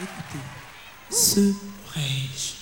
Écoutez, serais-je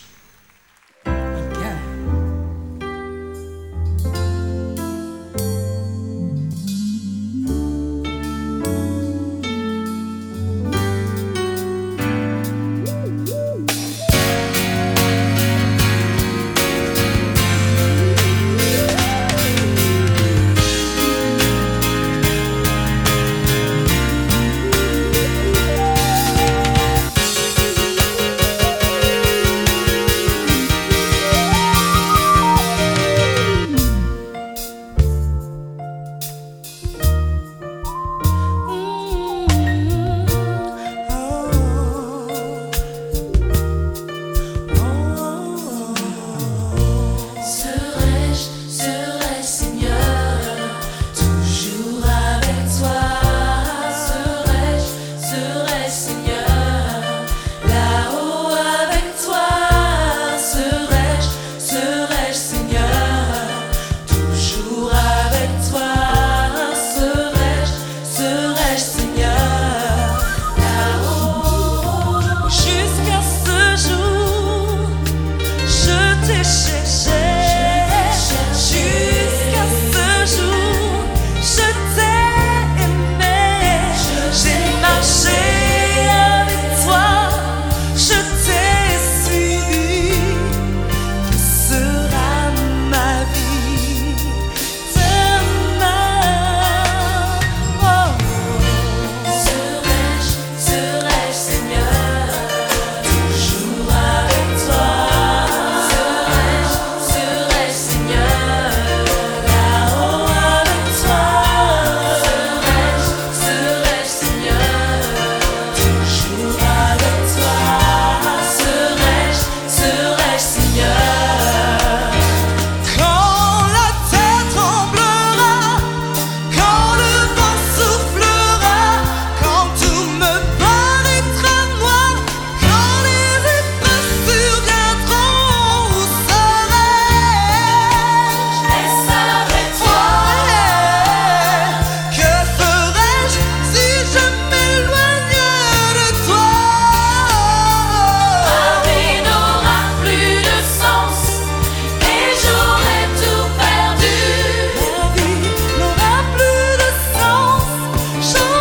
so